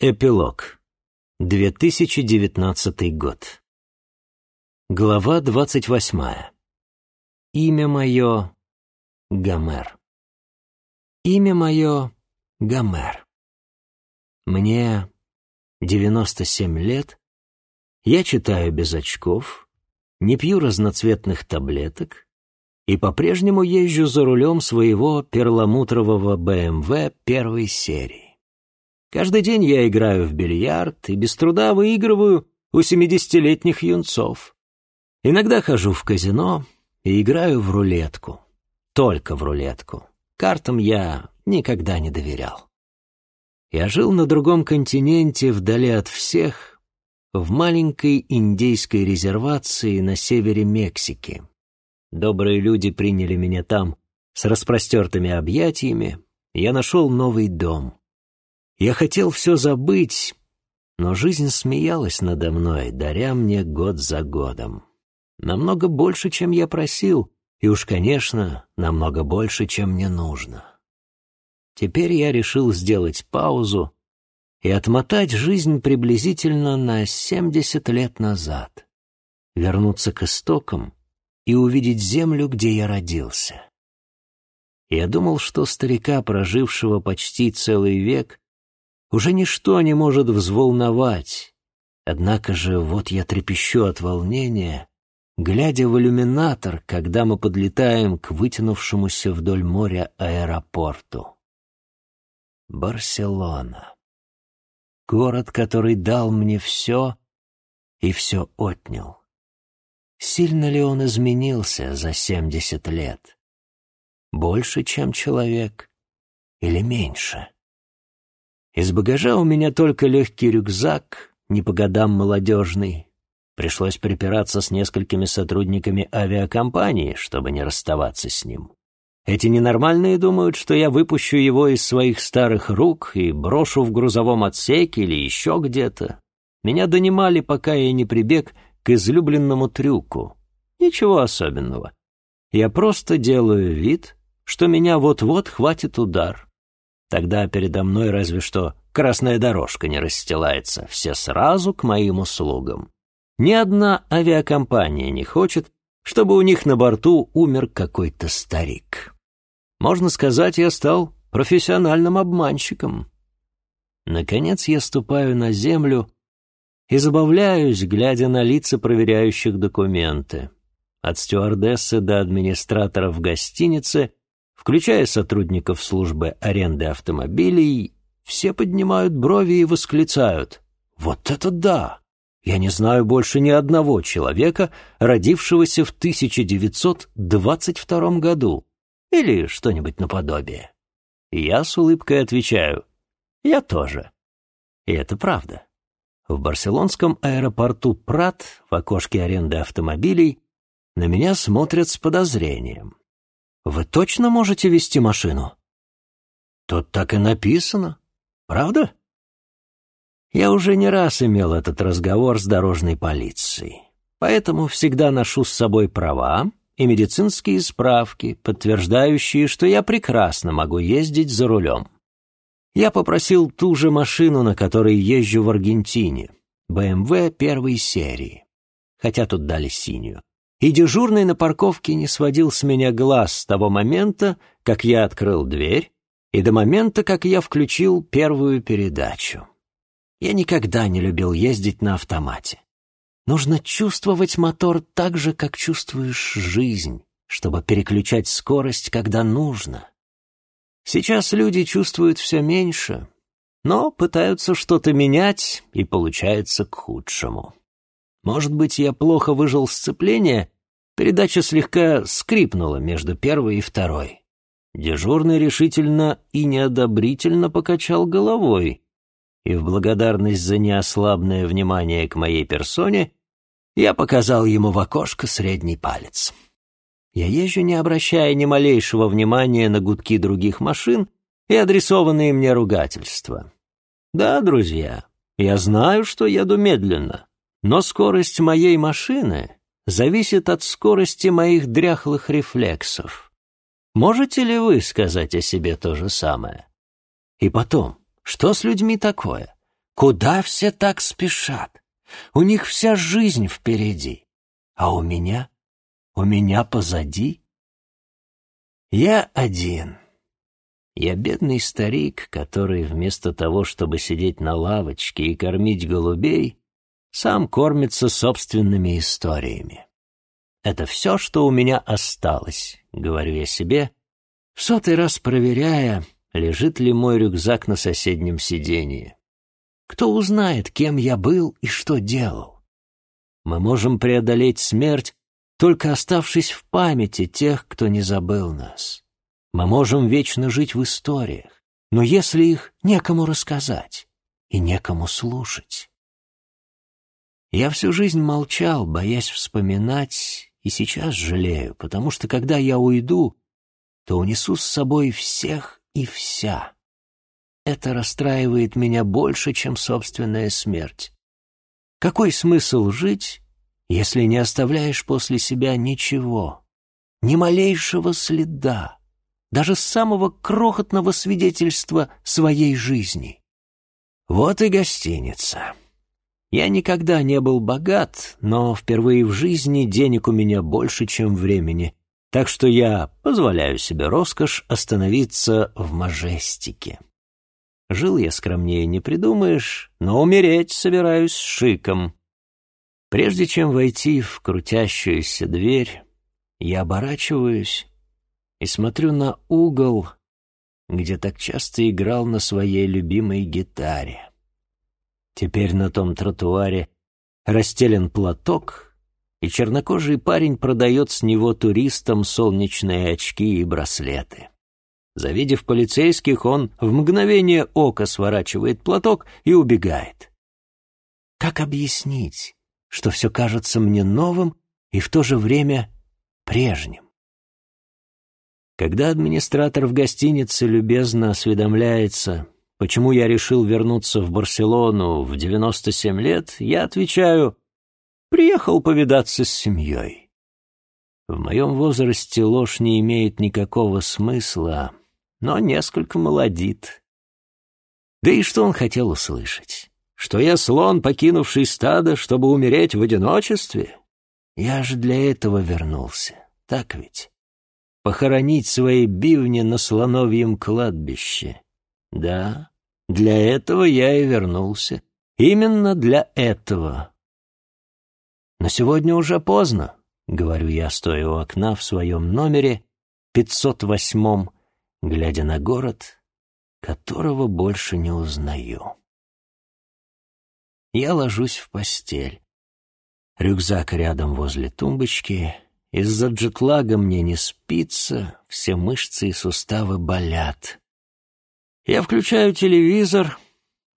Эпилог. 2019 год. Глава 28. Имя мое — Гомер. Имя мое — Гомер. Мне 97 лет, я читаю без очков, не пью разноцветных таблеток и по-прежнему езжу за рулем своего перламутрового БМВ первой серии. Каждый день я играю в бильярд и без труда выигрываю у семидесятилетних юнцов. Иногда хожу в казино и играю в рулетку. Только в рулетку. Картам я никогда не доверял. Я жил на другом континенте, вдали от всех, в маленькой индейской резервации на севере Мексики. Добрые люди приняли меня там с распростертыми объятиями, я нашел новый дом. Я хотел все забыть, но жизнь смеялась надо мной, даря мне год за годом. Намного больше, чем я просил, и уж, конечно, намного больше, чем мне нужно. Теперь я решил сделать паузу и отмотать жизнь приблизительно на семьдесят лет назад, вернуться к истокам и увидеть землю, где я родился. Я думал, что старика, прожившего почти целый век, уже ничто не может взволновать. Однако же вот я трепещу от волнения, глядя в иллюминатор, когда мы подлетаем к вытянувшемуся вдоль моря аэропорту. Барселона. Город, который дал мне все и все отнял. Сильно ли он изменился за семьдесят лет? Больше, чем человек, или меньше? Из багажа у меня только легкий рюкзак, не по годам молодежный. Пришлось припираться с несколькими сотрудниками авиакомпании, чтобы не расставаться с ним. Эти ненормальные думают, что я выпущу его из своих старых рук и брошу в грузовом отсеке или еще где-то. Меня донимали, пока я не прибег к излюбленному трюку. Ничего особенного. Я просто делаю вид, что меня вот-вот хватит удар. Тогда передо мной разве что красная дорожка не расстилается, все сразу к моим услугам. Ни одна авиакомпания не хочет, чтобы у них на борту умер какой-то старик. Можно сказать, я стал профессиональным обманщиком. Наконец я ступаю на землю и забавляюсь, глядя на лица проверяющих документы. От стюардессы до администратора в гостинице включая сотрудников службы аренды автомобилей, все поднимают брови и восклицают «Вот это да! Я не знаю больше ни одного человека, родившегося в 1922 году или что-нибудь наподобие». я с улыбкой отвечаю «Я тоже». И это правда. В барселонском аэропорту Прат в окошке аренды автомобилей на меня смотрят с подозрением. Вы точно можете вести машину? Тут так и написано. Правда? Я уже не раз имел этот разговор с дорожной полицией, поэтому всегда ношу с собой права и медицинские справки, подтверждающие, что я прекрасно могу ездить за рулем. Я попросил ту же машину, на которой езжу в Аргентине, BMW первой серии, хотя тут дали синюю и дежурный на парковке не сводил с меня глаз с того момента, как я открыл дверь, и до момента, как я включил первую передачу. Я никогда не любил ездить на автомате. Нужно чувствовать мотор так же, как чувствуешь жизнь, чтобы переключать скорость, когда нужно. Сейчас люди чувствуют все меньше, но пытаются что-то менять, и получается к худшему. Может быть, я плохо выжил сцепление, передача слегка скрипнула между первой и второй. Дежурный решительно и неодобрительно покачал головой, и в благодарность за неослабное внимание к моей персоне я показал ему в окошко средний палец. Я езжу, не обращая ни малейшего внимания на гудки других машин и адресованные мне ругательства. Да, друзья, я знаю, что еду медленно, но скорость моей машины зависит от скорости моих дряхлых рефлексов. Можете ли вы сказать о себе то же самое? И потом, что с людьми такое? Куда все так спешат? У них вся жизнь впереди. А у меня? У меня позади? Я один. Я бедный старик, который вместо того, чтобы сидеть на лавочке и кормить голубей, сам кормится собственными историями. Это все, что у меня осталось, говорю я себе, в сотый раз проверяя, лежит ли мой рюкзак на соседнем сиденье. Кто узнает, кем я был и что делал? Мы можем преодолеть смерть, только оставшись в памяти тех, кто не забыл нас. Мы можем вечно жить в историях, но если их некому рассказать и некому слушать. Я всю жизнь молчал, боясь вспоминать, и сейчас жалею, потому что когда я уйду, то унесу с собой всех и вся. Это расстраивает меня больше, чем собственная смерть. Какой смысл жить, если не оставляешь после себя ничего, ни малейшего следа, даже самого крохотного свидетельства своей жизни? Вот и гостиница. Я никогда не был богат, но впервые в жизни денег у меня больше, чем времени, так что я позволяю себе роскошь остановиться в Мажестике. Жил я скромнее, не придумаешь, но умереть собираюсь шиком. Прежде чем войти в крутящуюся дверь, я оборачиваюсь и смотрю на угол, где так часто играл на своей любимой гитаре. Теперь на том тротуаре расстелен платок, и чернокожий парень продает с него туристам солнечные очки и браслеты. Завидев полицейских, он в мгновение ока сворачивает платок и убегает. Как объяснить, что все кажется мне новым и в то же время прежним? Когда администратор в гостинице любезно осведомляется, почему я решил вернуться в Барселону в 97 лет, я отвечаю «приехал повидаться с семьей». В моем возрасте ложь не имеет никакого смысла, но несколько молодит. Да и что он хотел услышать? Что я слон, покинувший стадо, чтобы умереть в одиночестве? Я же для этого вернулся, так ведь? Похоронить свои бивни на слоновьем кладбище. Да, для этого я и вернулся. Именно для этого. Но сегодня уже поздно, — говорю я, стоя у окна в своем номере, 508-м, глядя на город, которого больше не узнаю. Я ложусь в постель. Рюкзак рядом возле тумбочки. Из-за джетлага мне не спится, все мышцы и суставы болят. Я включаю телевизор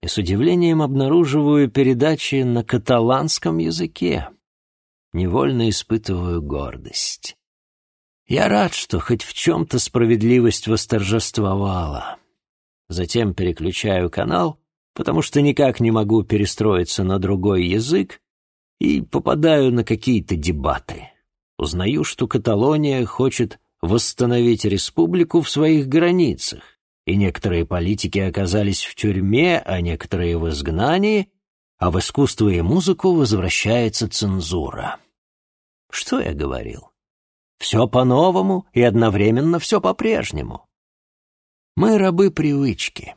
и с удивлением обнаруживаю передачи на каталанском языке. Невольно испытываю гордость. Я рад, что хоть в чем-то справедливость восторжествовала. Затем переключаю канал, потому что никак не могу перестроиться на другой язык, и попадаю на какие-то дебаты. Узнаю, что Каталония хочет восстановить республику в своих границах, и некоторые политики оказались в тюрьме, а некоторые в изгнании, а в искусство и музыку возвращается цензура. Что я говорил? Все по-новому и одновременно все по-прежнему. Мы рабы привычки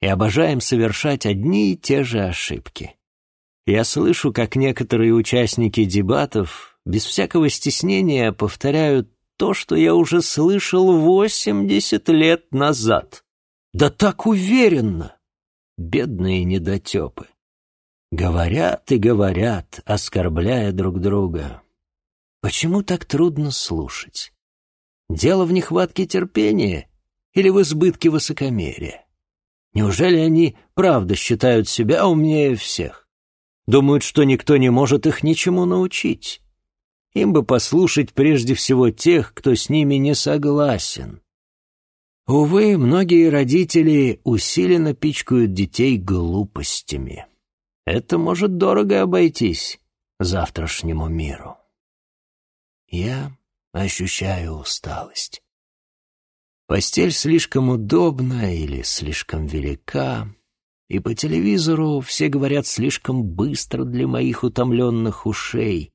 и обожаем совершать одни и те же ошибки. Я слышу, как некоторые участники дебатов без всякого стеснения повторяют то, что я уже слышал восемьдесят лет назад. Да так уверенно! Бедные недотепы. Говорят и говорят, оскорбляя друг друга. Почему так трудно слушать? Дело в нехватке терпения или в избытке высокомерия? Неужели они правда считают себя умнее всех? Думают, что никто не может их ничему научить? Им бы послушать прежде всего тех, кто с ними не согласен. Увы, многие родители усиленно пичкают детей глупостями. Это может дорого обойтись завтрашнему миру. Я ощущаю усталость. Постель слишком удобна или слишком велика. и по телевизору все говорят слишком быстро для моих утомленных ушей.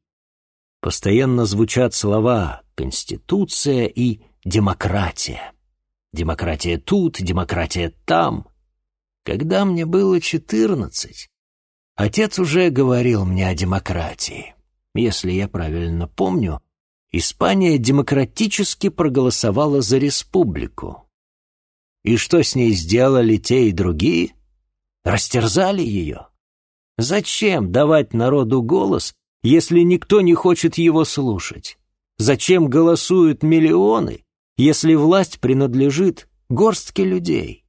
Постоянно звучат слова «конституция» и «демократия». Демократия тут, демократия там. Когда мне было четырнадцать, отец уже говорил мне о демократии. Если я правильно помню, Испания демократически проголосовала за республику. И что с ней сделали те и другие? Растерзали ее. Зачем давать народу голос, если никто не хочет его слушать? Зачем голосуют миллионы, если власть принадлежит горстке людей?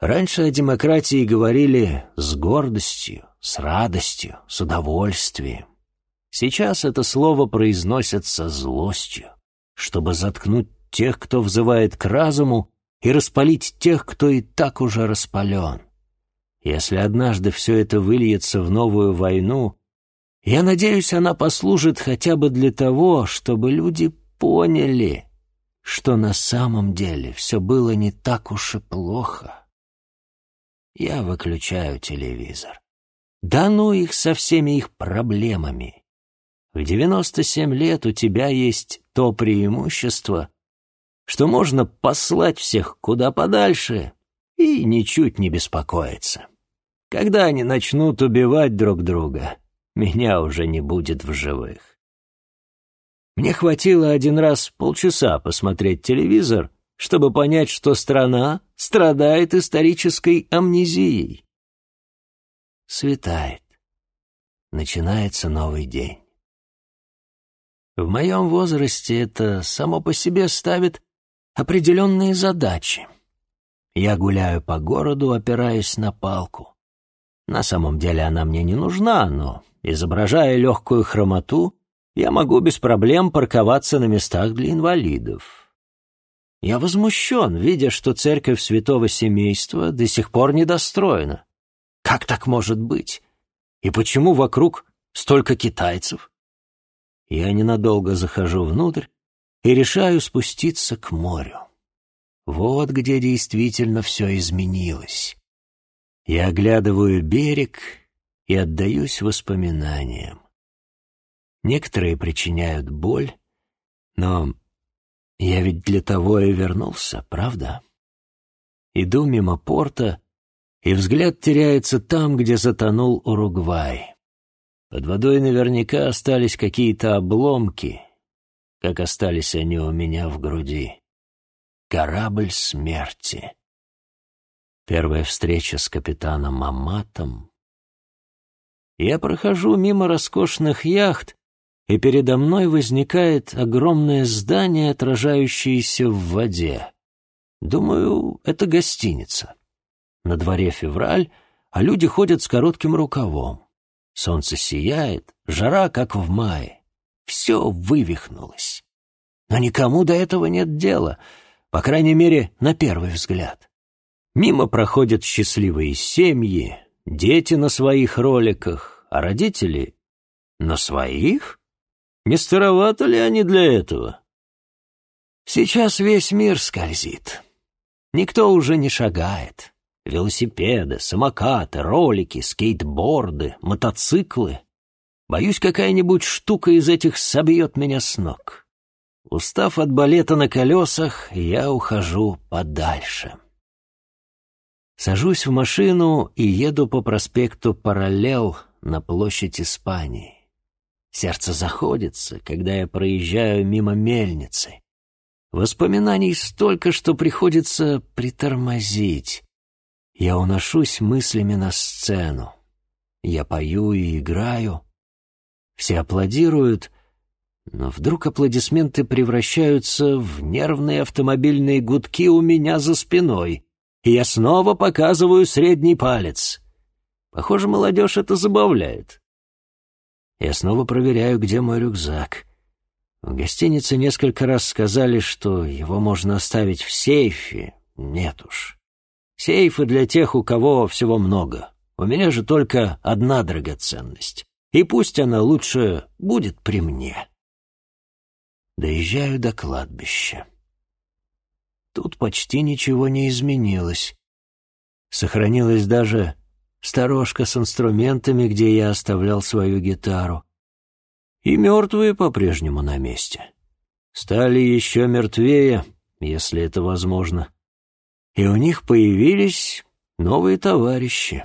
Раньше о демократии говорили с гордостью, с радостью, с удовольствием. Сейчас это слово произносится злостью, чтобы заткнуть тех, кто взывает к разуму, и распалить тех, кто и так уже распален. Если однажды все это выльется в новую войну, я надеюсь, она послужит хотя бы для того, чтобы люди поняли, что на самом деле все было не так уж и плохо. Я выключаю телевизор. Да ну их со всеми их проблемами. В 97 лет у тебя есть то преимущество, что можно послать всех куда подальше и ничуть не беспокоиться. Когда они начнут убивать друг друга, меня уже не будет в живых. Мне хватило один раз полчаса посмотреть телевизор, чтобы понять, что страна страдает исторической амнезией. Светает. Начинается новый день. В моем возрасте это само по себе ставит определенные задачи. Я гуляю по городу, опираясь на палку. На самом деле она мне не нужна, но, изображая легкую хромоту, я могу без проблем парковаться на местах для инвалидов. Я возмущен, видя, что церковь святого семейства до сих пор недостроена. Как так может быть? И почему вокруг столько китайцев? Я ненадолго захожу внутрь и решаю спуститься к морю. Вот где действительно все изменилось. Я оглядываю берег и отдаюсь воспоминаниям. Некоторые причиняют боль, но я ведь для того и вернулся, правда? Иду мимо порта, и взгляд теряется там, где затонул Уругвай. Под водой наверняка остались какие-то обломки, как остались они у меня в груди. Корабль смерти. Первая встреча с капитаном Аматом. Я прохожу мимо роскошных яхт, и передо мной возникает огромное здание, отражающееся в воде. Думаю, это гостиница. На дворе февраль, а люди ходят с коротким рукавом. Солнце сияет, жара, как в мае. Все вывихнулось. Но никому до этого нет дела, по крайней мере, на первый взгляд. Мимо проходят счастливые семьи, дети на своих роликах, а родители на своих? Не старовато ли они для этого? Сейчас весь мир скользит. Никто уже не шагает. Велосипеды, самокаты, ролики, скейтборды, мотоциклы. Боюсь, какая-нибудь штука из этих собьет меня с ног. Устав от балета на колесах, я ухожу подальше. Сажусь в машину и еду по проспекту Параллел на площадь Испании. Сердце заходится, когда я проезжаю мимо мельницы. Воспоминаний столько, что приходится притормозить. Я уношусь мыслями на сцену. Я пою и играю. Все аплодируют, но вдруг аплодисменты превращаются в нервные автомобильные гудки у меня за спиной и я снова показываю средний палец. Похоже, молодежь это забавляет. Я снова проверяю, где мой рюкзак. В гостинице несколько раз сказали, что его можно оставить в сейфе. Нет уж. Сейфы для тех, у кого всего много. У меня же только одна драгоценность. И пусть она лучше будет при мне. Доезжаю до кладбища. Тут почти ничего не изменилось. Сохранилась даже сторожка с инструментами, где я оставлял свою гитару. И мертвые по-прежнему на месте. Стали еще мертвее, если это возможно. И у них появились новые товарищи.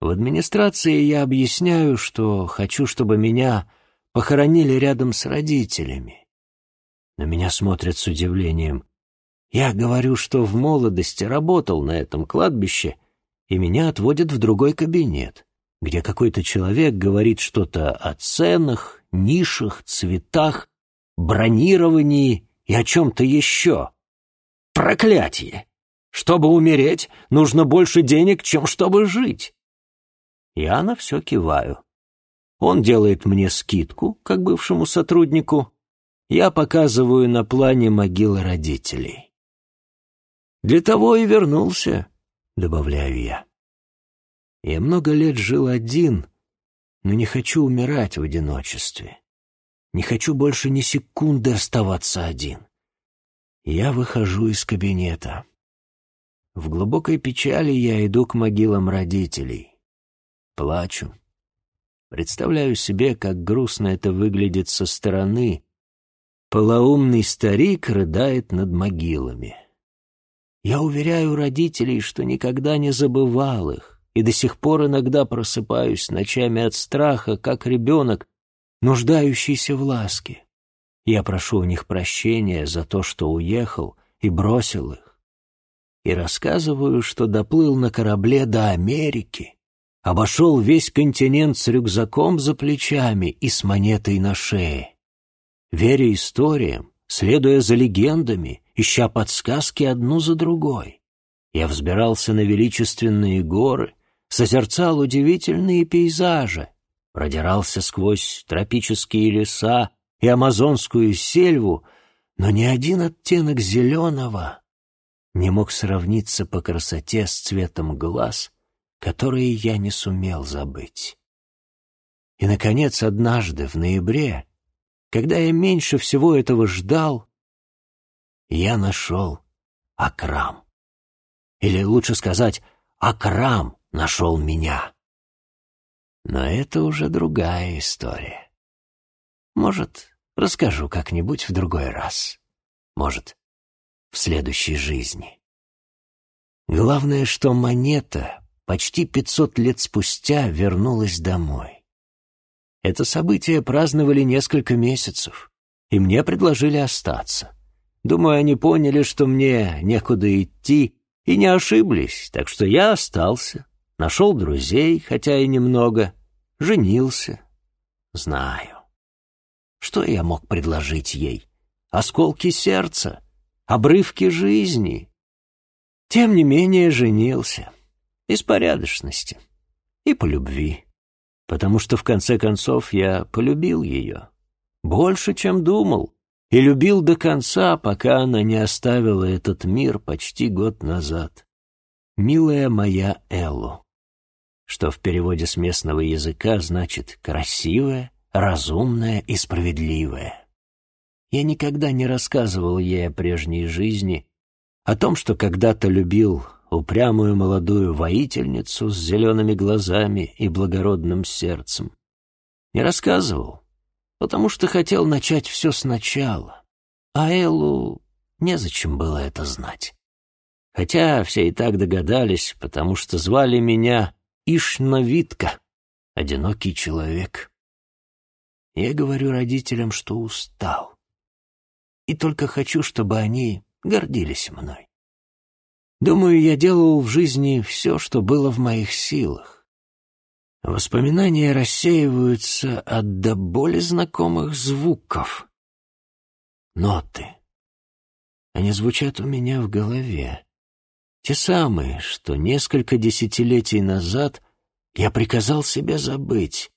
В администрации я объясняю, что хочу, чтобы меня похоронили рядом с родителями. На меня смотрят с удивлением. Я говорю, что в молодости работал на этом кладбище, и меня отводят в другой кабинет, где какой-то человек говорит что-то о ценах, нишах, цветах, бронировании и о чем-то еще. Проклятие! Чтобы умереть, нужно больше денег, чем чтобы жить. Я на все киваю. Он делает мне скидку, как бывшему сотруднику. Я показываю на плане могилы родителей. Для того и вернулся, добавляю я. Я много лет жил один, но не хочу умирать в одиночестве. Не хочу больше ни секунды оставаться один. Я выхожу из кабинета. В глубокой печали я иду к могилам родителей. Плачу. Представляю себе, как грустно это выглядит со стороны. Полоумный старик рыдает над могилами. Я уверяю родителей, что никогда не забывал их, и до сих пор иногда просыпаюсь ночами от страха, как ребенок, нуждающийся в ласке. Я прошу у них прощения за то, что уехал и бросил их. И рассказываю, что доплыл на корабле до Америки, обошел весь континент с рюкзаком за плечами и с монетой на шее. Веря историям, следуя за легендами, ища подсказки одну за другой, я взбирался на величественные горы, созерцал удивительные пейзажи, продирался сквозь тропические леса и амазонскую сельву, но ни один оттенок зеленого не мог сравниться по красоте с цветом глаз — которые я не сумел забыть. И, наконец, однажды, в ноябре, когда я меньше всего этого ждал, я нашел Акрам. Или лучше сказать, Акрам нашел меня. Но это уже другая история. Может, расскажу как-нибудь в другой раз. Может, в следующей жизни. Главное, что монета почти пятьсот лет спустя вернулась домой. Это событие праздновали несколько месяцев, и мне предложили остаться. Думаю, они поняли, что мне некуда идти, и не ошиблись, так что я остался, нашел друзей, хотя и немного, женился. Знаю. Что я мог предложить ей? Осколки сердца, обрывки жизни. Тем не менее женился. Из порядочности. И по любви. Потому что, в конце концов, я полюбил ее. Больше, чем думал. И любил до конца, пока она не оставила этот мир почти год назад. «Милая моя Эллу», что в переводе с местного языка значит «красивая», «разумная» и «справедливая». Я никогда не рассказывал ей о прежней жизни, о том, что когда-то любил упрямую молодую воительницу с зелеными глазами и благородным сердцем. Не рассказывал, потому что хотел начать все сначала, а Эллу незачем было это знать. Хотя все и так догадались, потому что звали меня Ишновитка, одинокий человек. Я говорю родителям, что устал, и только хочу, чтобы они гордились мной. Думаю, я делал в жизни все, что было в моих силах. Воспоминания рассеиваются от до боли знакомых звуков. Ноты. Они звучат у меня в голове. Те самые, что несколько десятилетий назад я приказал себе забыть.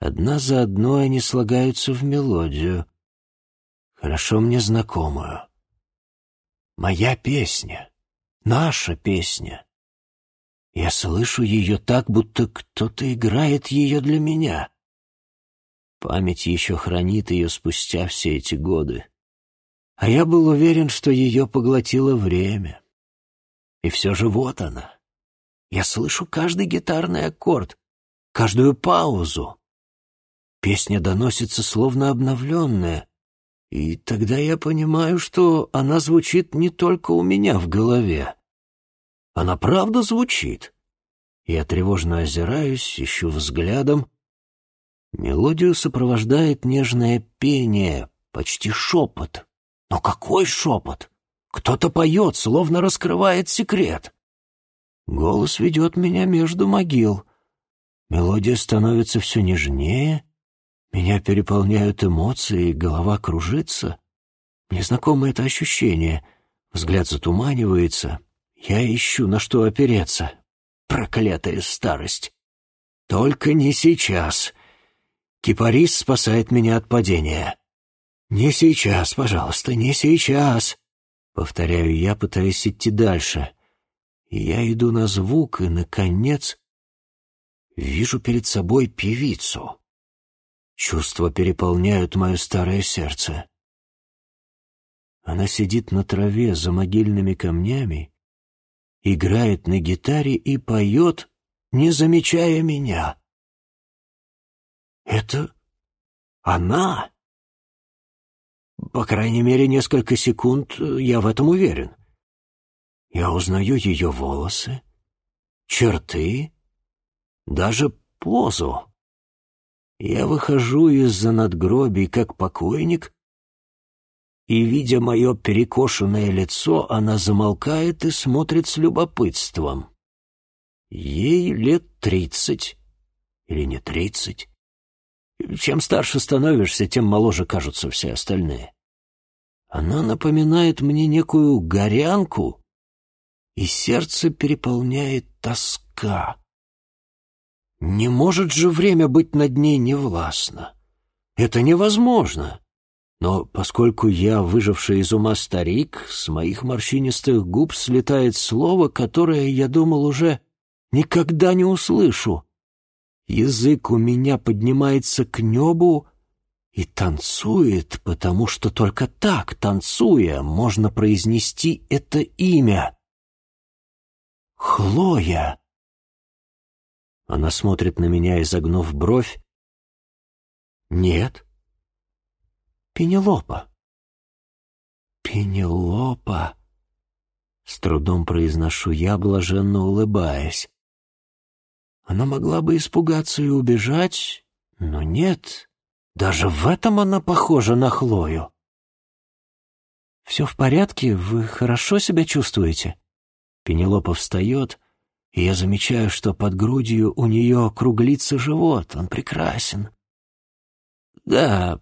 Одна за одной они слагаются в мелодию, хорошо мне знакомую. Моя песня. Наша песня. Я слышу ее так, будто кто-то играет ее для меня. Память еще хранит ее спустя все эти годы. А я был уверен, что ее поглотило время. И все же вот она. Я слышу каждый гитарный аккорд, каждую паузу. Песня доносится словно обновленная, и тогда я понимаю, что она звучит не только у меня в голове. Она правда звучит. Я тревожно озираюсь, ищу взглядом. Мелодию сопровождает нежное пение, почти шепот. Но какой шепот? Кто-то поет, словно раскрывает секрет. Голос ведет меня между могил. Мелодия становится все нежнее. Меня переполняют эмоции, голова кружится. Мне знакомо это ощущение. Взгляд затуманивается. Я ищу, на что опереться. Проклятая старость. Только не сейчас. Кипарис спасает меня от падения. Не сейчас, пожалуйста, не сейчас. Повторяю я, пытаясь идти дальше. Я иду на звук и, наконец, вижу перед собой певицу. Чувства переполняют мое старое сердце. Она сидит на траве за могильными камнями, играет на гитаре и поет, не замечая меня. Это она? По крайней мере, несколько секунд я в этом уверен. Я узнаю ее волосы, черты, даже позу. Я выхожу из-за надгробий, как покойник, и, видя мое перекошенное лицо, она замолкает и смотрит с любопытством. Ей лет тридцать или не тридцать. Чем старше становишься, тем моложе кажутся все остальные. Она напоминает мне некую горянку, и сердце переполняет тоска. Не может же время быть над ней невластно. Это невозможно. Но поскольку я, выживший из ума старик, с моих морщинистых губ слетает слово, которое, я думал, уже никогда не услышу. Язык у меня поднимается к небу и танцует, потому что только так, танцуя, можно произнести это имя. Хлоя. Она смотрит на меня, изогнув бровь. Нет. Пенелопа. Пенелопа. С трудом произношу я, блаженно улыбаясь. Она могла бы испугаться и убежать, но нет. Даже в этом она похожа на Хлою. «Все в порядке? Вы хорошо себя чувствуете?» Пенелопа встает, и я замечаю, что под грудью у нее округлится живот. Он прекрасен. «Да,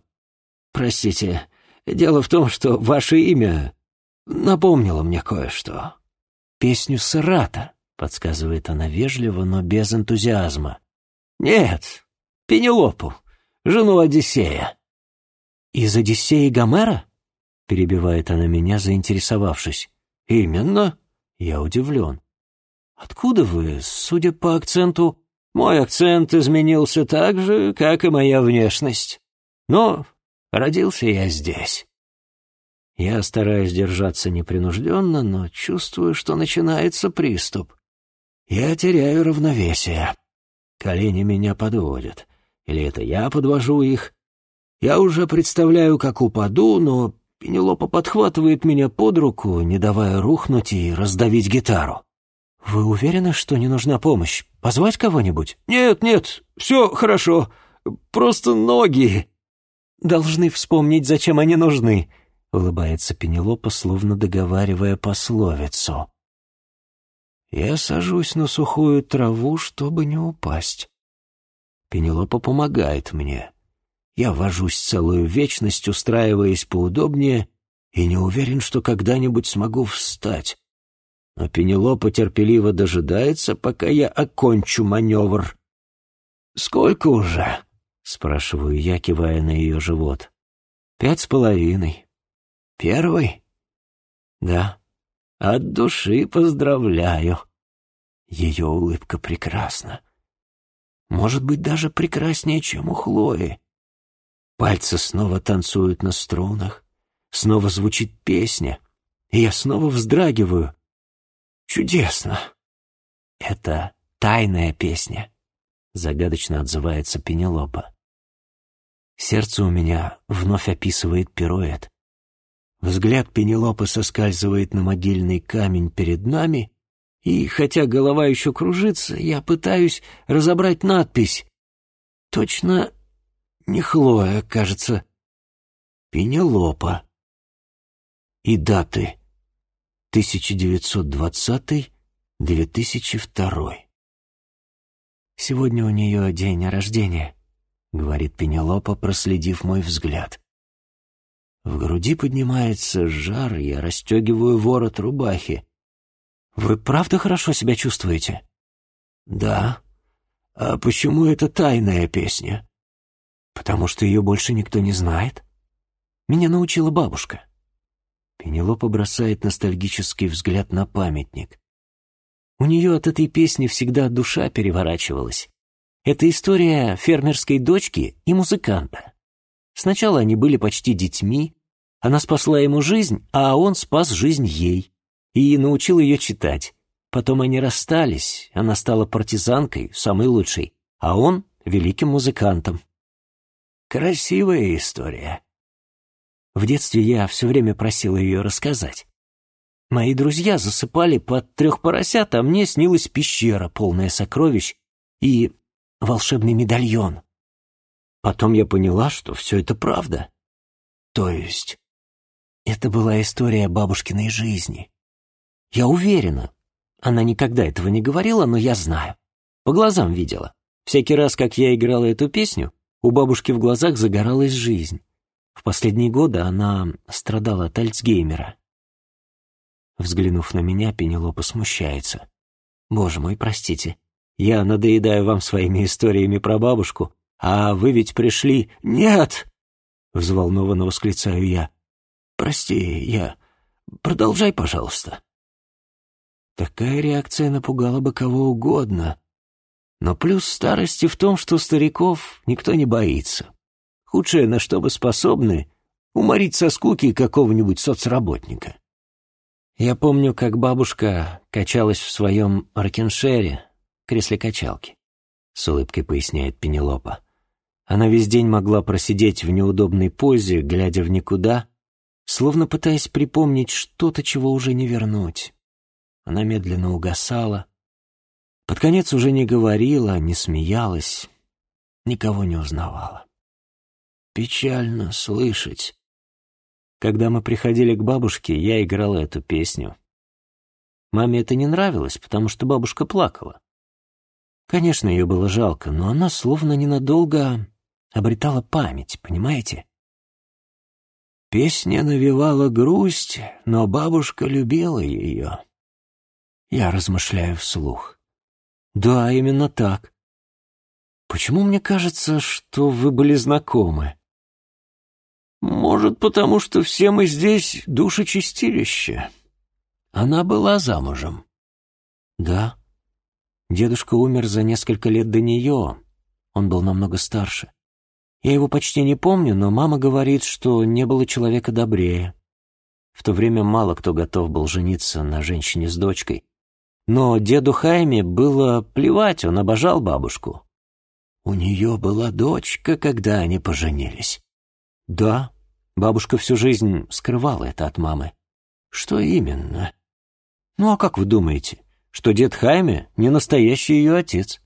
простите, дело в том, что ваше имя напомнило мне кое-что. Песню Сырата» подсказывает она вежливо, но без энтузиазма. «Нет, Пенелопу, жену Одиссея». «Из Одиссеи Гомера?» — перебивает она меня, заинтересовавшись. «Именно?» — я удивлен. «Откуда вы, судя по акценту?» «Мой акцент изменился так же, как и моя внешность. Но родился я здесь». Я стараюсь держаться непринужденно, но чувствую, что начинается приступ. Я теряю равновесие. Колени меня подводят. Или это я подвожу их? Я уже представляю, как упаду, но Пенелопа подхватывает меня под руку, не давая рухнуть и раздавить гитару. «Вы уверены, что не нужна помощь? Позвать кого-нибудь?» «Нет, нет, все хорошо. Просто ноги». «Должны вспомнить, зачем они нужны», — улыбается Пенелопа, словно договаривая пословицу. Я сажусь на сухую траву, чтобы не упасть. Пенелопа помогает мне. Я вожусь целую вечность, устраиваясь поудобнее, и не уверен, что когда-нибудь смогу встать. Но Пенелопа терпеливо дожидается, пока я окончу маневр. «Сколько уже?» — спрашиваю я, кивая на ее живот. «Пять с половиной». «Первый?» «Да». От души поздравляю. Ее улыбка прекрасна. Может быть, даже прекраснее, чем у Хлои. Пальцы снова танцуют на струнах. Снова звучит песня. И я снова вздрагиваю. Чудесно. Это тайная песня, загадочно отзывается Пенелопа. Сердце у меня вновь описывает пируэт. Взгляд Пенелопы соскальзывает на могильный камень перед нами, и, хотя голова еще кружится, я пытаюсь разобрать надпись. Точно не Хлоя, кажется, Пенелопа. И даты 1920-2002. Сегодня у нее день рождения, говорит Пенелопа, проследив мой взгляд. В груди поднимается жар, я расстегиваю ворот рубахи. «Вы правда хорошо себя чувствуете?» «Да. А почему это тайная песня?» «Потому что ее больше никто не знает. Меня научила бабушка». Пенелопа бросает ностальгический взгляд на памятник. У нее от этой песни всегда душа переворачивалась. Это история фермерской дочки и музыканта. Сначала они были почти детьми, она спасла ему жизнь, а он спас жизнь ей и научил ее читать. Потом они расстались, она стала партизанкой, самой лучшей, а он — великим музыкантом. Красивая история. В детстве я все время просила ее рассказать. Мои друзья засыпали под трех поросят, а мне снилась пещера, полная сокровищ, и волшебный медальон. Потом я поняла, что все это правда. То есть... Это была история бабушкиной жизни. Я уверена. Она никогда этого не говорила, но я знаю. По глазам видела. Всякий раз, как я играла эту песню, у бабушки в глазах загоралась жизнь. В последние годы она страдала от Альцгеймера. Взглянув на меня, Пенелопа смущается. «Боже мой, простите. Я надоедаю вам своими историями про бабушку, а вы ведь пришли...» «Нет!» — взволнованно восклицаю я. «Прости, я... Продолжай, пожалуйста». Такая реакция напугала бы кого угодно. Но плюс старости в том, что стариков никто не боится. Худшее, на что вы способны, уморить со скуки какого-нибудь соцработника. Я помню, как бабушка качалась в своем рокеншере, кресле качалки. С улыбкой поясняет Пенелопа. Она весь день могла просидеть в неудобной позе, глядя в никуда, словно пытаясь припомнить что-то, чего уже не вернуть. Она медленно угасала. Под конец уже не говорила, не смеялась, никого не узнавала. Печально слышать. Когда мы приходили к бабушке, я играла эту песню. Маме это не нравилось, потому что бабушка плакала. Конечно, ее было жалко, но она словно ненадолго обретала память, понимаете? Песня навевала грусть, но бабушка любила ее. Я размышляю вслух. Да, именно так. Почему мне кажется, что вы были знакомы? Может, потому что все мы здесь душечистилище. Она была замужем. Да. Дедушка умер за несколько лет до нее. Он был намного старше. Я его почти не помню, но мама говорит, что не было человека добрее. В то время мало кто готов был жениться на женщине с дочкой. Но деду Хайме было плевать, он обожал бабушку. У нее была дочка, когда они поженились. Да, бабушка всю жизнь скрывала это от мамы. Что именно? Ну а как вы думаете, что дед Хайме не настоящий ее отец?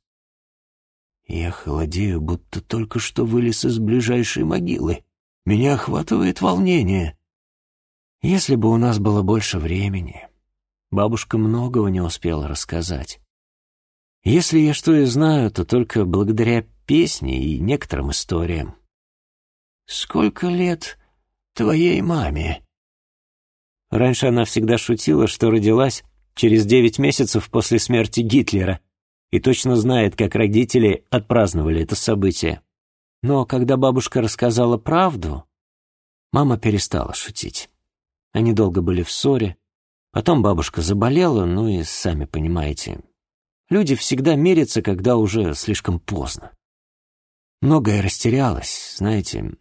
Я холодею, будто только что вылез из ближайшей могилы. Меня охватывает волнение. Если бы у нас было больше времени, бабушка многого не успела рассказать. Если я что и знаю, то только благодаря песне и некоторым историям. Сколько лет твоей маме?» Раньше она всегда шутила, что родилась через девять месяцев после смерти Гитлера и точно знает, как родители отпраздновали это событие. Но когда бабушка рассказала правду, мама перестала шутить. Они долго были в ссоре, потом бабушка заболела, ну и сами понимаете, люди всегда мерятся, когда уже слишком поздно. Многое растерялось, знаете,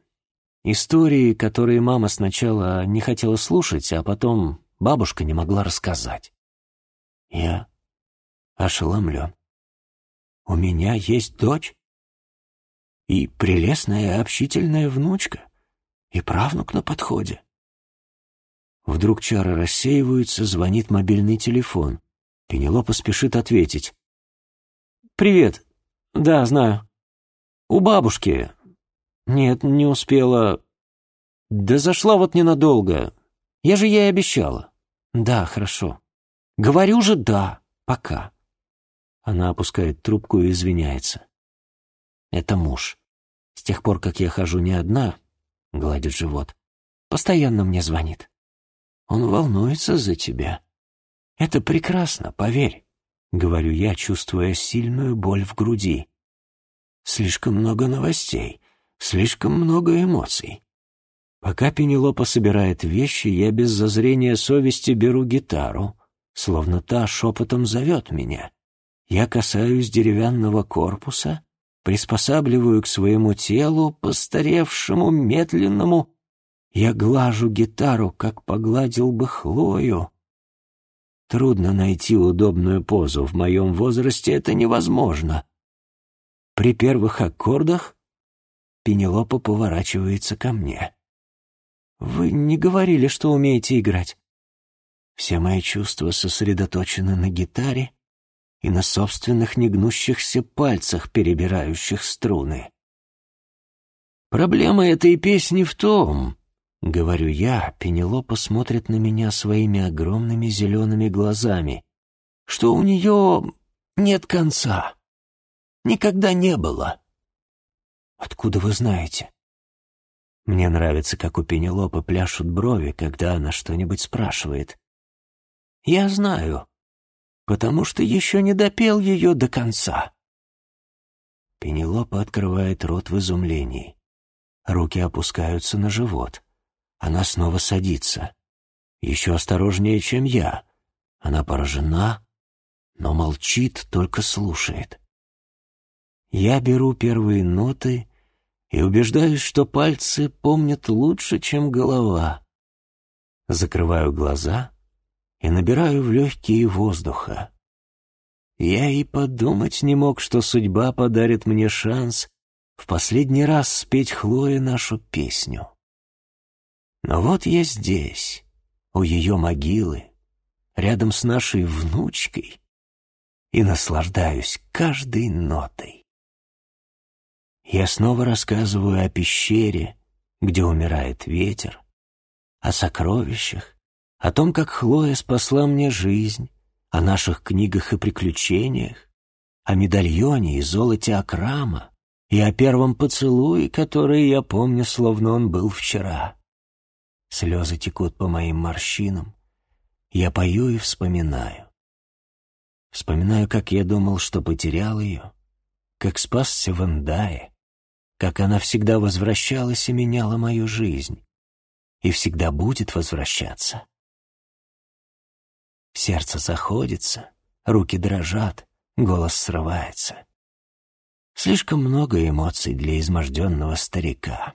Истории, которые мама сначала не хотела слушать, а потом бабушка не могла рассказать. Я ошеломлен. У меня есть дочь и прелестная общительная внучка, и правнук на подходе. Вдруг чары рассеиваются, звонит мобильный телефон. Пенелопа спешит ответить. «Привет. Да, знаю. У бабушки. Нет, не успела. Да зашла вот ненадолго. Я же ей обещала. Да, хорошо. Говорю же «да». Пока. Она опускает трубку и извиняется. Это муж. С тех пор, как я хожу не одна, гладит живот, постоянно мне звонит. Он волнуется за тебя. Это прекрасно, поверь, говорю я, чувствуя сильную боль в груди. Слишком много новостей, слишком много эмоций. Пока Пенелопа собирает вещи, я без зазрения совести беру гитару, словно та шепотом зовет меня. Я касаюсь деревянного корпуса, приспосабливаю к своему телу, постаревшему, медленному. Я глажу гитару, как погладил бы Хлою. Трудно найти удобную позу, в моем возрасте это невозможно. При первых аккордах Пенелопа поворачивается ко мне. «Вы не говорили, что умеете играть?» Все мои чувства сосредоточены на гитаре и на собственных негнущихся пальцах, перебирающих струны. «Проблема этой песни в том», — говорю я, Пенелопа смотрит на меня своими огромными зелеными глазами, «что у нее нет конца. Никогда не было». «Откуда вы знаете?» Мне нравится, как у Пенелопы пляшут брови, когда она что-нибудь спрашивает. Я знаю, потому что еще не допел ее до конца. Пенелопа открывает рот в изумлении. Руки опускаются на живот. Она снова садится. Еще осторожнее, чем я. Она поражена, но молчит, только слушает. Я беру первые ноты и убеждаюсь, что пальцы помнят лучше, чем голова. Закрываю глаза и набираю в легкие воздуха. Я и подумать не мог, что судьба подарит мне шанс в последний раз спеть Хлое нашу песню. Но вот я здесь, у ее могилы, рядом с нашей внучкой, и наслаждаюсь каждой нотой. Я снова рассказываю о пещере, где умирает ветер, о сокровищах, о том, как Хлоя спасла мне жизнь, о наших книгах и приключениях, о медальоне и золоте Акрама и о первом поцелуе, который я помню, словно он был вчера. Слезы текут по моим морщинам. Я пою и вспоминаю. Вспоминаю, как я думал, что потерял ее, как спасся в Андае, как она всегда возвращалась и меняла мою жизнь, и всегда будет возвращаться. Сердце заходится, руки дрожат, голос срывается. Слишком много эмоций для изможденного старика.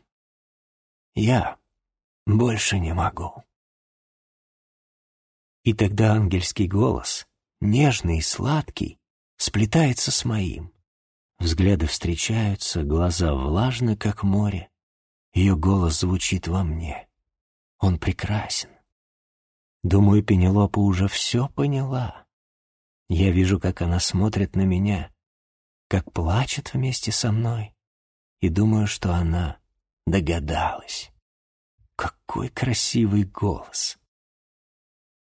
Я больше не могу. И тогда ангельский голос, нежный и сладкий, сплетается с моим. Взгляды встречаются, глаза влажны, как море. Ее голос звучит во мне. Он прекрасен. Думаю, Пенелопа уже все поняла. Я вижу, как она смотрит на меня, как плачет вместе со мной, и думаю, что она догадалась. Какой красивый голос!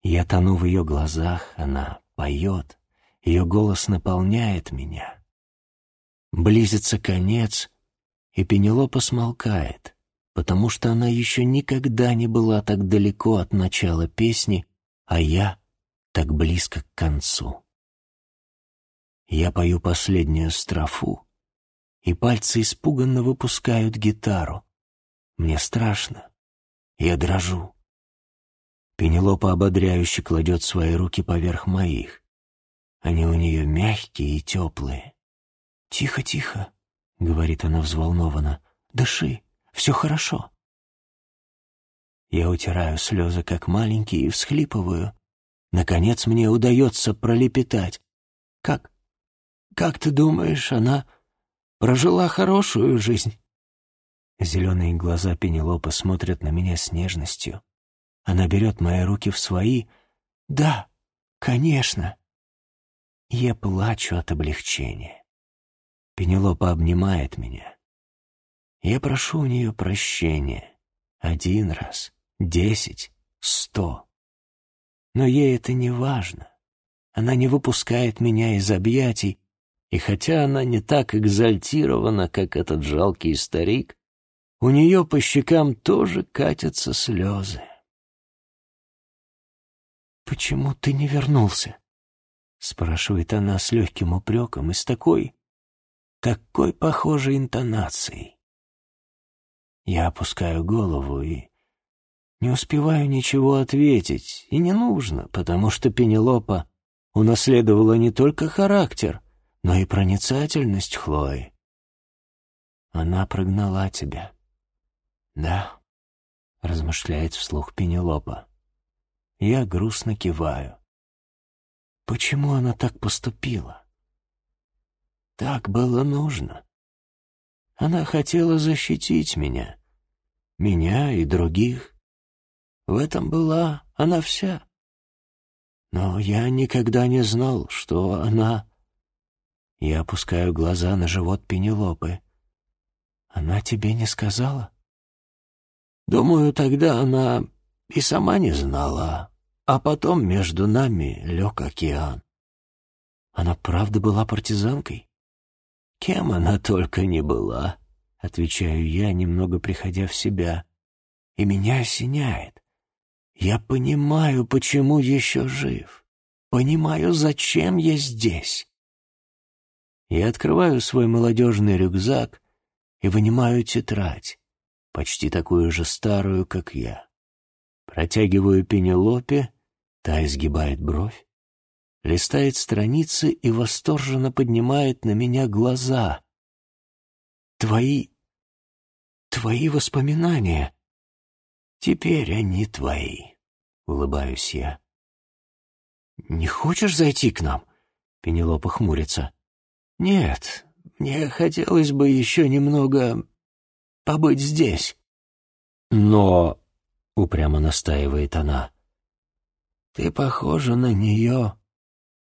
Я тону в ее глазах, она поет, ее голос наполняет меня. Близится конец, и Пенелопа смолкает потому что она еще никогда не была так далеко от начала песни, а я так близко к концу. Я пою последнюю строфу, и пальцы испуганно выпускают гитару. Мне страшно, я дрожу. Пенелопа ободряюще кладет свои руки поверх моих. Они у нее мягкие и теплые. «Тихо, тихо», — говорит она взволнованно, — «дыши». Все хорошо». Я утираю слезы, как маленький, и всхлипываю, Наконец мне удается пролепетать. «Как? Как ты думаешь, она прожила хорошую жизнь?» Зеленые глаза Пенелопы смотрят на меня с нежностью. Она берет мои руки в свои. «Да, конечно». Я плачу от облегчения. Пенелопа обнимает меня. Я прошу у нее прощения. Один раз, десять, сто. Но ей это не важно. Она не выпускает меня из объятий, и хотя она не так экзальтирована, как этот жалкий старик, у нее по щекам тоже катятся слезы. «Почему ты не вернулся?» — спрашивает она с легким упреком и с такой, такой похожей интонацией. Я опускаю голову и не успеваю ничего ответить, и не нужно, потому что Пенелопа унаследовала не только характер, но и проницательность Хлои. Она прогнала тебя. Да, размышляет вслух Пенелопа. Я грустно киваю. Почему она так поступила? Так было нужно. Она хотела защитить меня, меня и других. В этом была она вся. Но я никогда не знал, что она... Я опускаю глаза на живот Пенелопы. Она тебе не сказала? Думаю, тогда она и сама не знала, а потом между нами лег океан. Она правда была партизанкой? Кем она только не была, отвечаю я, немного приходя в себя. И меня осеняет. Я понимаю, почему еще жив. Понимаю, зачем я здесь. Я открываю свой молодежный рюкзак и вынимаю тетрадь, почти такую же старую, как я. Протягиваю Пенелопе, та изгибает бровь листает страницы и восторженно поднимает на меня глаза. «Твои... твои воспоминания. Теперь они твои», — улыбаюсь я. «Не хочешь зайти к нам?» — Пенелопа хмурится. «Нет, мне хотелось бы еще немного побыть здесь». «Но...» — упрямо настаивает она. «Ты похожа на нее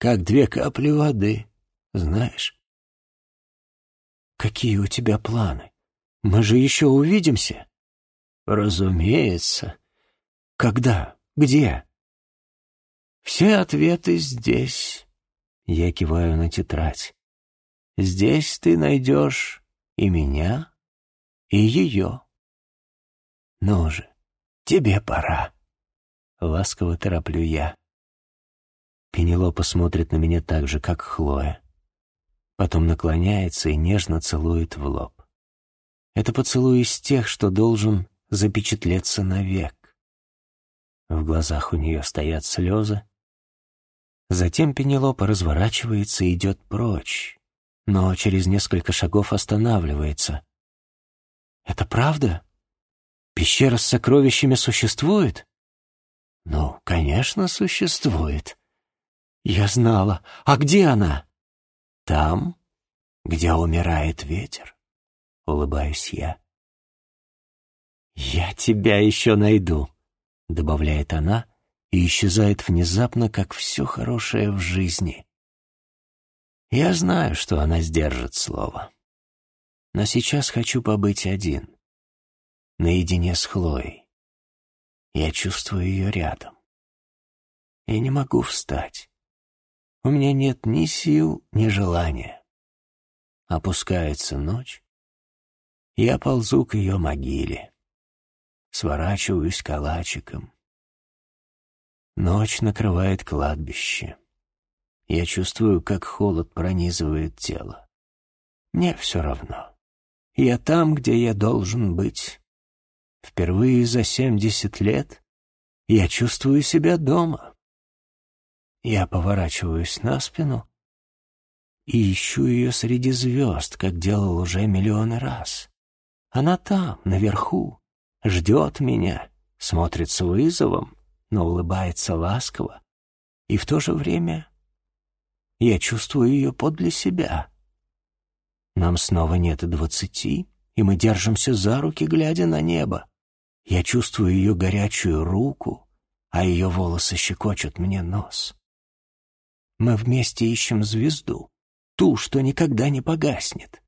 как две капли воды, знаешь. Какие у тебя планы? Мы же еще увидимся. Разумеется. Когда? Где? Все ответы здесь. Я киваю на тетрадь. Здесь ты найдешь и меня, и ее. Ну же, тебе пора. Ласково тороплю я. Пенелопа смотрит на меня так же, как Хлоя. Потом наклоняется и нежно целует в лоб. Это поцелуй из тех, что должен запечатлеться навек. В глазах у нее стоят слезы. Затем Пенелопа разворачивается и идет прочь, но через несколько шагов останавливается. «Это правда? Пещера с сокровищами существует?» «Ну, конечно, существует», я знала. А где она? Там, где умирает ветер. Улыбаюсь я. Я тебя еще найду, добавляет она и исчезает внезапно, как все хорошее в жизни. Я знаю, что она сдержит слово. Но сейчас хочу побыть один, наедине с Хлоей. Я чувствую ее рядом. Я не могу встать. У меня нет ни сил, ни желания. Опускается ночь. Я ползу к ее могиле. Сворачиваюсь калачиком. Ночь накрывает кладбище. Я чувствую, как холод пронизывает тело. Мне все равно. Я там, где я должен быть. Впервые за семьдесят лет я чувствую себя дома. Я поворачиваюсь на спину и ищу ее среди звезд, как делал уже миллионы раз. Она там, наверху, ждет меня, смотрит с вызовом, но улыбается ласково и в то же время я чувствую ее подле себя. Нам снова нет и двадцати, и мы держимся за руки, глядя на небо. Я чувствую ее горячую руку, а ее волосы щекочут мне нос. Мы вместе ищем звезду, ту, что никогда не погаснет.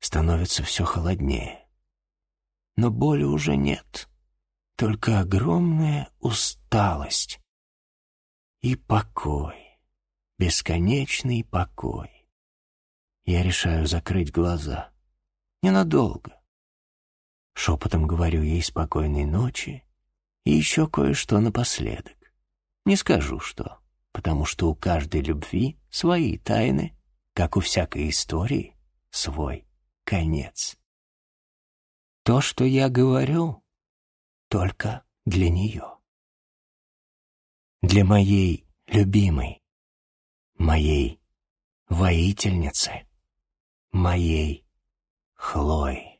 Становится все холоднее. Но боли уже нет, только огромная усталость и покой, бесконечный покой. Я решаю закрыть глаза. Ненадолго. Шепотом говорю ей спокойной ночи и еще кое-что напоследок. Не скажу что, потому что у каждой любви свои тайны, как у всякой истории свой конец. То, что я говорю, только для нее. Для моей любимой, моей воительницы моей Хлои.